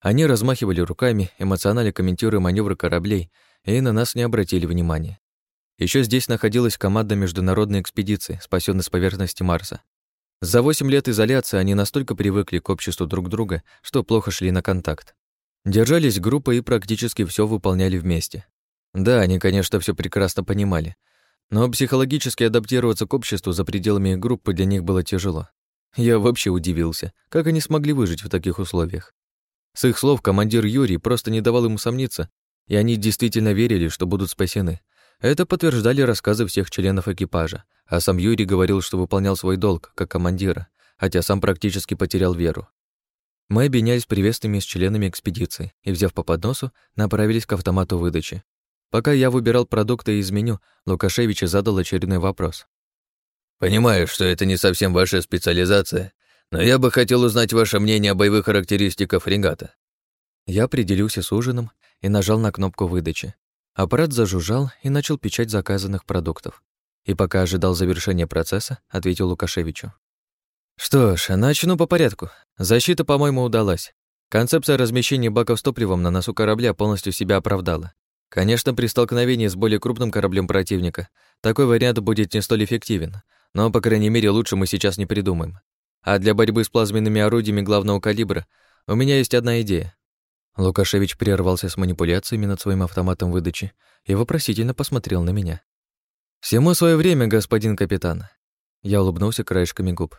Они размахивали руками, эмоционально комментируя маневры кораблей, и на нас не обратили внимания. Еще здесь находилась команда международной экспедиции, спасенной с поверхности Марса. За восемь лет изоляции они настолько привыкли к обществу друг друга, что плохо шли на контакт. Держались группой и практически все выполняли вместе. Да, они, конечно, все прекрасно понимали, но психологически адаптироваться к обществу за пределами группы для них было тяжело. Я вообще удивился, как они смогли выжить в таких условиях. С их слов командир Юрий просто не давал им сомниться, и они действительно верили, что будут спасены. Это подтверждали рассказы всех членов экипажа, а сам Юрий говорил, что выполнял свой долг как командира, хотя сам практически потерял веру. Мы обменялись приветствиями с членами экспедиции и, взяв по подносу, направились к автомату выдачи. Пока я выбирал продукты из меню, Лукашевич задал очередной вопрос. «Понимаю, что это не совсем ваша специализация, но я бы хотел узнать ваше мнение о боевых характеристиках фрегата». Я определился с ужином и нажал на кнопку выдачи. Аппарат зажужжал и начал печать заказанных продуктов. И пока ожидал завершения процесса, ответил Лукашевичу. Что ж, начну по порядку. Защита, по-моему, удалась. Концепция размещения баков с топливом на носу корабля полностью себя оправдала. Конечно, при столкновении с более крупным кораблем противника такой вариант будет не столь эффективен, но, по крайней мере, лучше мы сейчас не придумаем. А для борьбы с плазменными орудиями главного калибра у меня есть одна идея. Лукашевич прервался с манипуляциями над своим автоматом выдачи и вопросительно посмотрел на меня. «Всему свое время, господин капитан». Я улыбнулся краешками губ.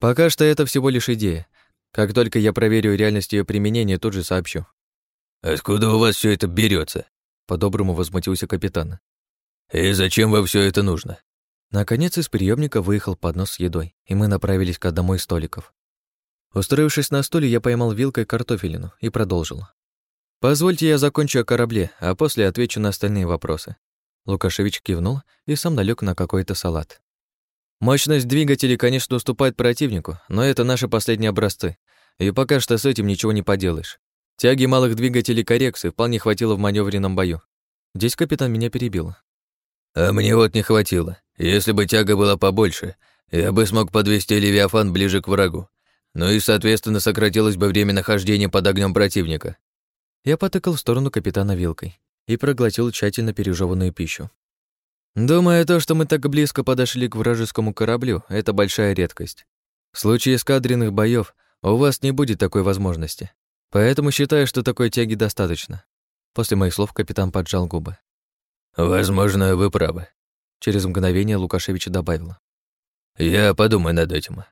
Пока что это всего лишь идея. Как только я проверю реальность ее применения, тут же сообщу. Откуда у вас все это берется? По-доброму возмутился капитан. И зачем вам все это нужно? Наконец из приемника выехал поднос с едой, и мы направились к одному из столиков. Устроившись на стуле, я поймал вилкой картофелину и продолжил. «Позвольте я закончу о корабле, а после отвечу на остальные вопросы». Лукашевич кивнул и сам налег на какой-то салат. Мощность двигателей, конечно, уступает противнику, но это наши последние образцы, и пока что с этим ничего не поделаешь. Тяги малых двигателей коррекции вполне хватило в маневренном бою. Здесь капитан меня перебил. А мне вот не хватило. Если бы тяга была побольше, я бы смог подвести Левиафан ближе к врагу. Ну и, соответственно, сократилось бы время нахождения под огнем противника. Я потыкал в сторону капитана вилкой и проглотил тщательно пережеванную пищу. Думаю, то, что мы так близко подошли к вражескому кораблю, это большая редкость. В случае эскадренных боев у вас не будет такой возможности. Поэтому считаю, что такой тяги достаточно. После моих слов капитан поджал губы. Возможно, вы правы. Через мгновение Лукашевич добавил. Я подумаю над этим.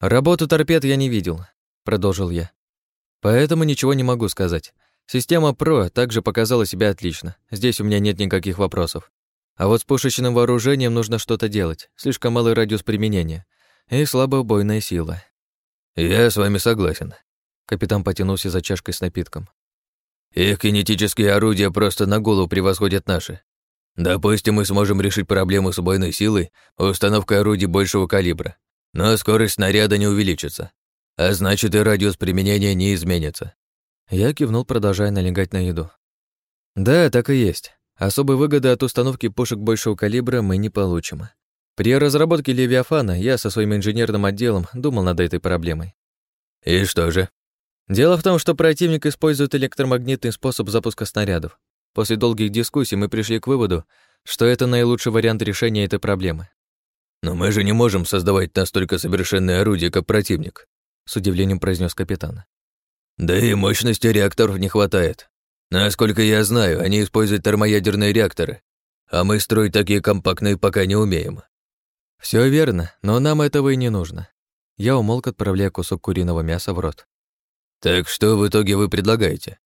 Работу торпед я не видел, продолжил я. Поэтому ничего не могу сказать. Система ПРО также показала себя отлично. Здесь у меня нет никаких вопросов. А вот с пушечным вооружением нужно что-то делать. Слишком малый радиус применения. И слабая убойная сила. Я с вами согласен. Капитан потянулся за чашкой с напитком. Их кинетические орудия просто на голову превосходят наши. Допустим, мы сможем решить проблему с убойной силой установкой орудий большего калибра, но скорость снаряда не увеличится, а значит и радиус применения не изменится. Я кивнул, продолжая налегать на еду. Да, так и есть. Особой выгоды от установки пушек большего калибра мы не получим. При разработке Левиафана я со своим инженерным отделом думал над этой проблемой. И что же? Дело в том, что противник использует электромагнитный способ запуска снарядов. После долгих дискуссий мы пришли к выводу, что это наилучший вариант решения этой проблемы. «Но мы же не можем создавать настолько совершенное орудие, как противник», с удивлением произнес капитан. «Да и мощности реакторов не хватает. Насколько я знаю, они используют термоядерные реакторы, а мы строить такие компактные пока не умеем». Все верно, но нам этого и не нужно. Я умолк, отправляя кусок куриного мяса в рот. «Так что в итоге вы предлагаете?»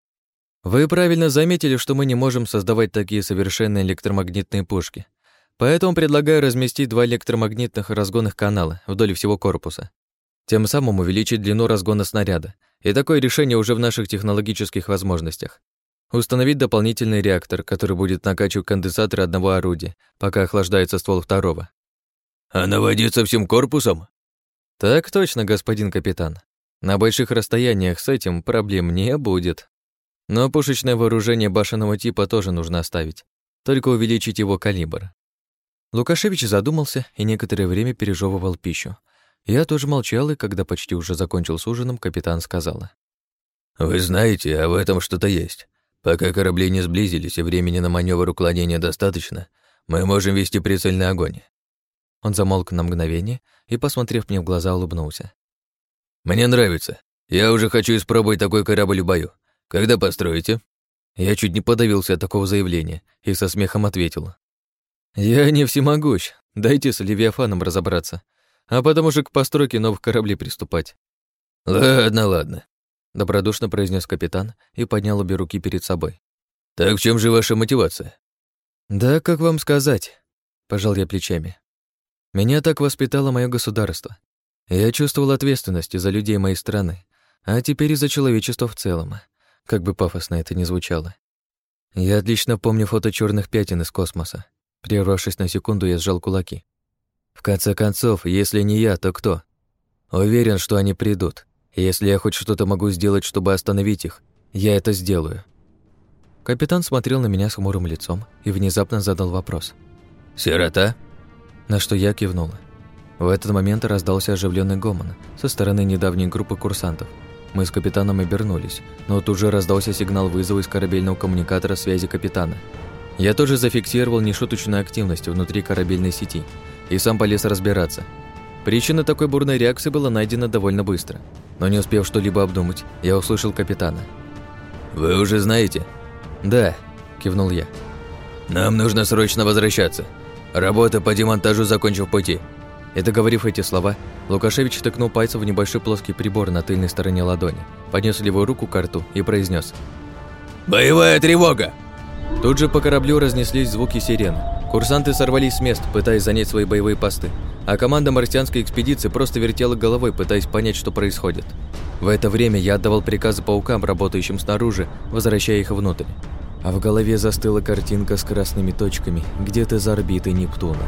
Вы правильно заметили, что мы не можем создавать такие совершенные электромагнитные пушки. Поэтому предлагаю разместить два электромагнитных разгонных канала вдоль всего корпуса. Тем самым увеличить длину разгона снаряда. И такое решение уже в наших технологических возможностях. Установить дополнительный реактор, который будет накачивать конденсаторы одного орудия, пока охлаждается ствол второго. А наводиться всем корпусом? Так точно, господин капитан. На больших расстояниях с этим проблем не будет. Но пушечное вооружение башенного типа тоже нужно оставить, только увеличить его калибр. Лукашевич задумался и некоторое время пережевывал пищу. Я тоже молчал, и когда почти уже закончил с ужином, капитан сказала. «Вы знаете, а в этом что-то есть. Пока корабли не сблизились и времени на маневр уклонения достаточно, мы можем вести прицельный огонь». Он замолк на мгновение и, посмотрев мне в глаза, улыбнулся. «Мне нравится. Я уже хочу испробовать такой корабль в бою. Когда построите?» Я чуть не подавился от такого заявления и со смехом ответил. «Я не всемогущ. Дайте с Левиафаном разобраться, а потом уже к постройке новых кораблей приступать». «Ладно, ладно», — добродушно произнес капитан и поднял обе руки перед собой. «Так в чем же ваша мотивация?» «Да, как вам сказать?» — пожал я плечами. «Меня так воспитало мое государство. Я чувствовал ответственность за людей моей страны, а теперь и за человечество в целом как бы пафосно это ни звучало. Я отлично помню фото черных пятен из космоса. Прервавшись на секунду, я сжал кулаки. В конце концов, если не я, то кто? Уверен, что они придут. Если я хоть что-то могу сделать, чтобы остановить их, я это сделаю. Капитан смотрел на меня с хмурым лицом и внезапно задал вопрос. «Сирота?» На что я кивнула. В этот момент раздался оживленный гомон со стороны недавней группы курсантов – мы с капитаном обернулись, но тут же раздался сигнал вызова из корабельного коммуникатора связи капитана. Я тоже зафиксировал нешуточную активность внутри корабельной сети и сам полез разбираться. Причина такой бурной реакции была найдена довольно быстро, но не успев что-либо обдумать, я услышал капитана. «Вы уже знаете?» «Да», – кивнул я. «Нам нужно срочно возвращаться. Работа по демонтажу закончив пути. И договорив эти слова, Лукашевич тыкнул пальцем в небольшой плоский прибор на тыльной стороне ладони, поднес левую руку к рту и произнес: «Боевая тревога!» Тут же по кораблю разнеслись звуки сирены. Курсанты сорвались с мест, пытаясь занять свои боевые посты, а команда марсианской экспедиции просто вертела головой, пытаясь понять, что происходит. В это время я отдавал приказы паукам, работающим снаружи, возвращая их внутрь. А в голове застыла картинка с красными точками где-то за орбитой Нептуна.